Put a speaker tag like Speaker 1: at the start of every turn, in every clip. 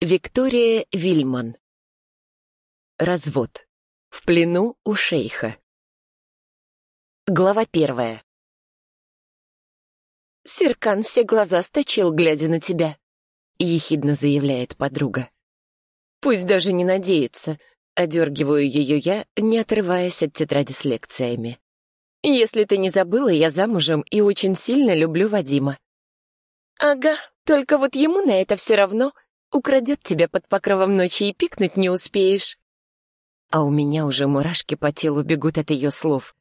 Speaker 1: Виктория Вильман. Развод. В плену у шейха. Глава первая. «Серкан все глаза сточил, глядя на тебя», — ехидно заявляет подруга. «Пусть даже не надеется», — одергиваю ее я, не отрываясь от тетради с лекциями. «Если ты не забыла, я замужем и очень сильно люблю Вадима». «Ага, только вот ему на это все равно», Украдет тебя под покровом ночи и пикнуть не успеешь. А у меня уже мурашки по телу бегут от ее слов.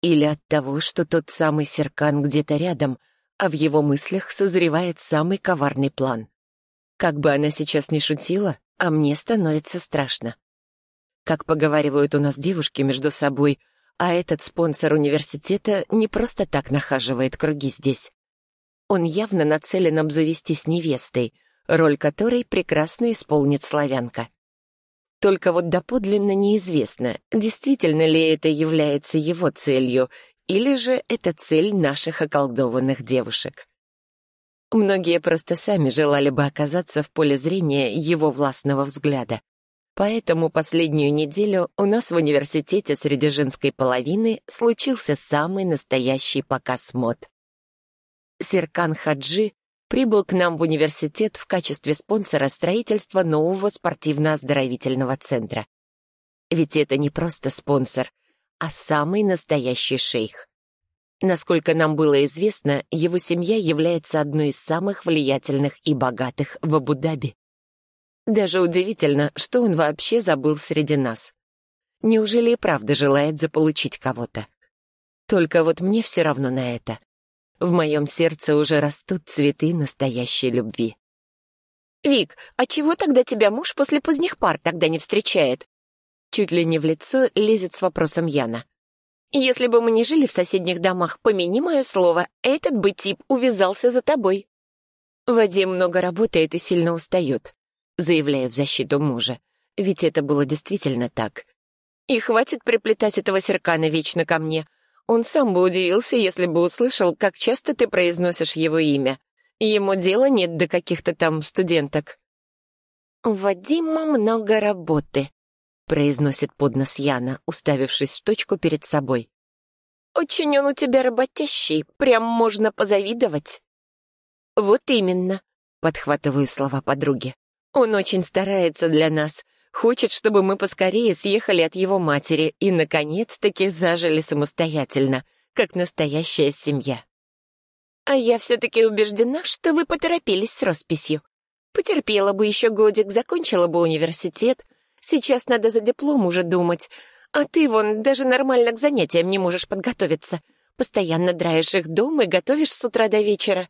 Speaker 1: Или от того, что тот самый Серкан где-то рядом, а в его мыслях созревает самый коварный план. Как бы она сейчас ни шутила, а мне становится страшно. Как поговаривают у нас девушки между собой, а этот спонсор университета не просто так нахаживает круги здесь. Он явно нацелен обзавестись невестой — роль которой прекрасно исполнит славянка. Только вот доподлинно неизвестно, действительно ли это является его целью, или же это цель наших околдованных девушек. Многие просто сами желали бы оказаться в поле зрения его властного взгляда. Поэтому последнюю неделю у нас в университете среди женской половины случился самый настоящий показ мод. Серкан Хаджи прибыл к нам в университет в качестве спонсора строительства нового спортивно-оздоровительного центра. Ведь это не просто спонсор, а самый настоящий шейх. Насколько нам было известно, его семья является одной из самых влиятельных и богатых в Абу-Даби. Даже удивительно, что он вообще забыл среди нас. Неужели и правда желает заполучить кого-то? Только вот мне все равно на это. В моем сердце уже растут цветы настоящей любви. «Вик, а чего тогда тебя муж после поздних пар тогда не встречает?» Чуть ли не в лицо лезет с вопросом Яна. «Если бы мы не жили в соседних домах, помяни мое слово, этот бы тип увязался за тобой». «Вадим много работает и сильно устает», заявляю в защиту мужа. Ведь это было действительно так. «И хватит приплетать этого серкана вечно ко мне. Он сам бы удивился, если бы услышал, как часто ты произносишь его имя. Ему дела нет до каких-то там студенток. «У Вадима много работы», — произносит поднос Яна, уставившись в точку перед собой. «Очень он у тебя работящий, прям можно позавидовать». «Вот именно», — подхватываю слова подруги. «Он очень старается для нас, Хочет, чтобы мы поскорее съехали от его матери и, наконец-таки, зажили самостоятельно, как настоящая семья. А я все-таки убеждена, что вы поторопились с росписью. Потерпела бы еще годик, закончила бы университет. Сейчас надо за диплом уже думать. А ты, вон, даже нормально к занятиям не можешь подготовиться. Постоянно драешь их дома и готовишь с утра до вечера.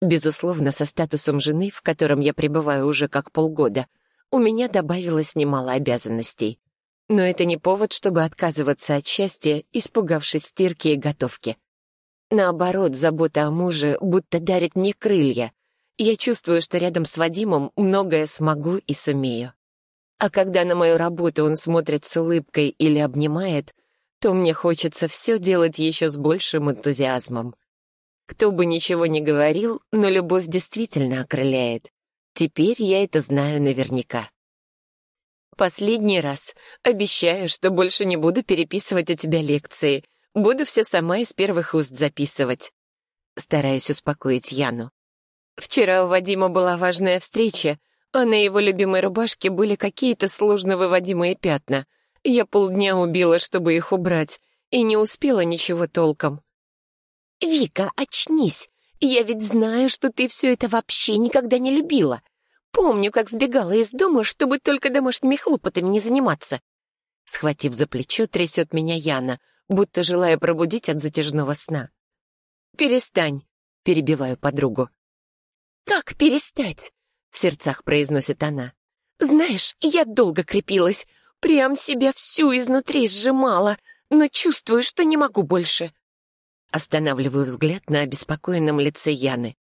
Speaker 1: Безусловно, со статусом жены, в котором я пребываю уже как полгода — у меня добавилось немало обязанностей. Но это не повод, чтобы отказываться от счастья, испугавшись стирки и готовки. Наоборот, забота о муже будто дарит мне крылья. Я чувствую, что рядом с Вадимом многое смогу и сумею. А когда на мою работу он смотрит с улыбкой или обнимает, то мне хочется все делать еще с большим энтузиазмом. Кто бы ничего ни говорил, но любовь действительно окрыляет. Теперь я это знаю наверняка. Последний раз. Обещаю, что больше не буду переписывать у тебя лекции. Буду все сама из первых уст записывать. Стараюсь успокоить Яну. Вчера у Вадима была важная встреча, а на его любимой рубашке были какие-то сложно выводимые пятна. Я полдня убила, чтобы их убрать, и не успела ничего толком. «Вика, очнись! Я ведь знаю, что ты все это вообще никогда не любила. Помню, как сбегала из дома, чтобы только домашними хлопотами не заниматься. Схватив за плечо, трясет меня Яна, будто желая пробудить от затяжного сна. «Перестань», — перебиваю подругу. «Как перестать?» — в сердцах произносит она. «Знаешь, я долго крепилась, прям себя всю изнутри сжимала, но чувствую, что не могу больше». Останавливаю взгляд на обеспокоенном лице Яны.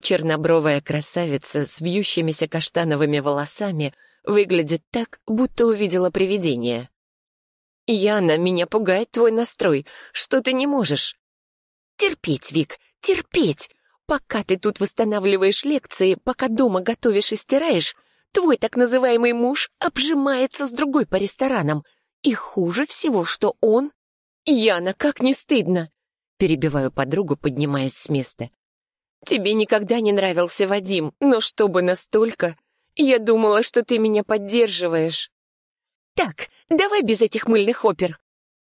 Speaker 1: Чернобровая красавица с вьющимися каштановыми волосами выглядит так, будто увидела привидение. «Яна, меня пугает твой настрой. Что ты не можешь?» «Терпеть, Вик, терпеть! Пока ты тут восстанавливаешь лекции, пока дома готовишь и стираешь, Твой так называемый муж обжимается с другой по ресторанам. И хуже всего, что он... Яна, как не стыдно!» Перебиваю подругу, поднимаясь с места. «Тебе никогда не нравился Вадим, но чтобы настолько... Я думала, что ты меня поддерживаешь». «Так, давай без этих мыльных опер!»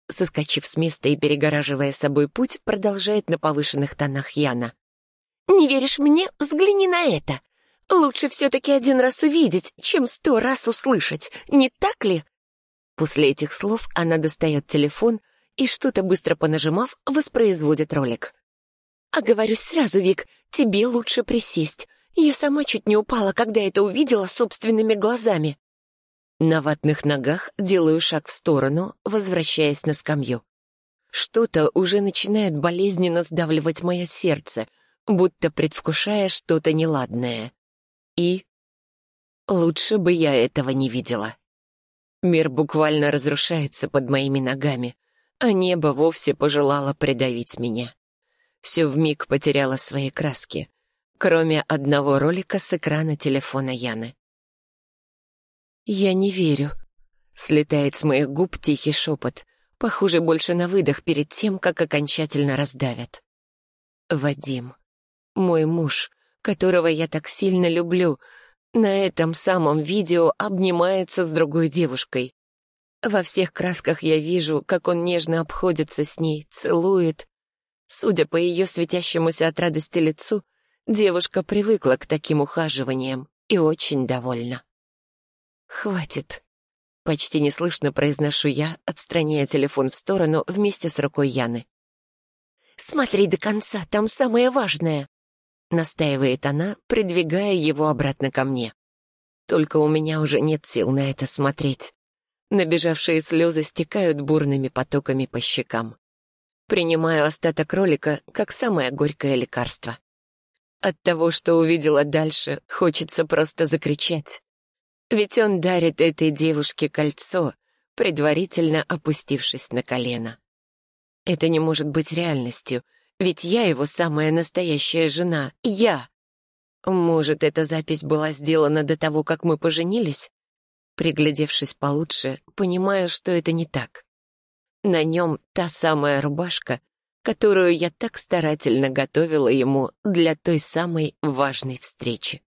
Speaker 1: Соскочив с места и перегораживая собой путь, продолжает на повышенных тонах Яна. «Не веришь мне? Взгляни на это! Лучше все-таки один раз увидеть, чем сто раз услышать, не так ли?» После этих слов она достает телефон и, что-то быстро понажимав, воспроизводит ролик. «А говорю сразу, Вик, тебе лучше присесть. Я сама чуть не упала, когда это увидела собственными глазами». На ватных ногах делаю шаг в сторону, возвращаясь на скамью. Что-то уже начинает болезненно сдавливать мое сердце, будто предвкушая что-то неладное. И... Лучше бы я этого не видела. Мир буквально разрушается под моими ногами, а небо вовсе пожелало придавить меня. Все вмиг потеряло свои краски, кроме одного ролика с экрана телефона Яны. «Я не верю», — слетает с моих губ тихий шепот, похоже больше на выдох перед тем, как окончательно раздавят. «Вадим, мой муж, которого я так сильно люблю, на этом самом видео обнимается с другой девушкой. Во всех красках я вижу, как он нежно обходится с ней, целует. Судя по ее светящемуся от радости лицу, девушка привыкла к таким ухаживаниям и очень довольна. «Хватит!» — почти неслышно произношу я, отстраняя телефон в сторону вместе с рукой Яны. «Смотри до конца, там самое важное!» — настаивает она, придвигая его обратно ко мне. Только у меня уже нет сил на это смотреть. Набежавшие слезы стекают бурными потоками по щекам. Принимаю остаток ролика как самое горькое лекарство. От того, что увидела дальше, хочется просто закричать. Ведь он дарит этой девушке кольцо, предварительно опустившись на колено. Это не может быть реальностью, ведь я его самая настоящая жена, я. Может, эта запись была сделана до того, как мы поженились? Приглядевшись получше, понимаю, что это не так. На нем та самая рубашка, которую я так старательно готовила ему для той самой важной встречи.